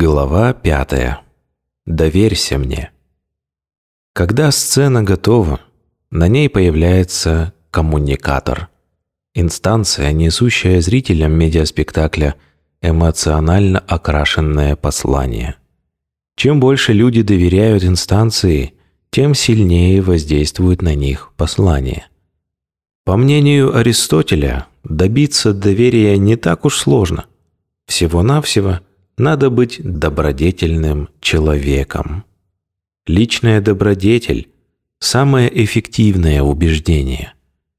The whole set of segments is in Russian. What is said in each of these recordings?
Глава пятая. Доверься мне. Когда сцена готова, на ней появляется коммуникатор. Инстанция, несущая зрителям медиаспектакля эмоционально окрашенное послание. Чем больше люди доверяют инстанции, тем сильнее воздействует на них послание. По мнению Аристотеля, добиться доверия не так уж сложно. Всего-навсего надо быть добродетельным человеком. Личная добродетель – самое эффективное убеждение.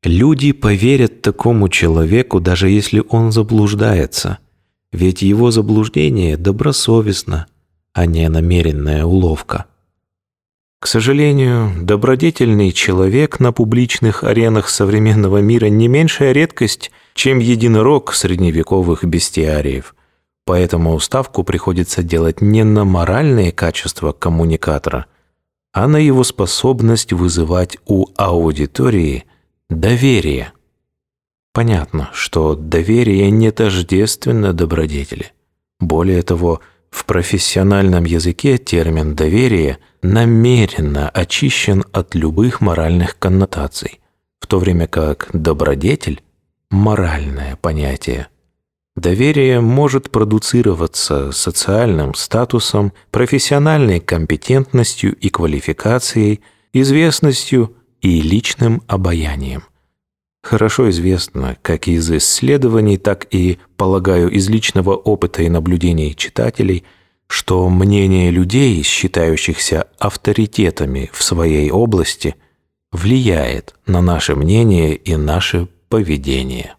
Люди поверят такому человеку, даже если он заблуждается, ведь его заблуждение добросовестно, а не намеренная уловка. К сожалению, добродетельный человек на публичных аренах современного мира не меньшая редкость, чем единорог средневековых бестиариев. Поэтому ставку приходится делать не на моральные качества коммуникатора, а на его способность вызывать у аудитории доверие. Понятно, что доверие не тождественно добродетели. Более того, в профессиональном языке термин «доверие» намеренно очищен от любых моральных коннотаций, в то время как «добродетель» – моральное понятие. Доверие может продуцироваться социальным статусом, профессиональной компетентностью и квалификацией, известностью и личным обаянием. Хорошо известно, как из исследований, так и, полагаю, из личного опыта и наблюдений читателей, что мнение людей, считающихся авторитетами в своей области, влияет на наше мнение и наше поведение.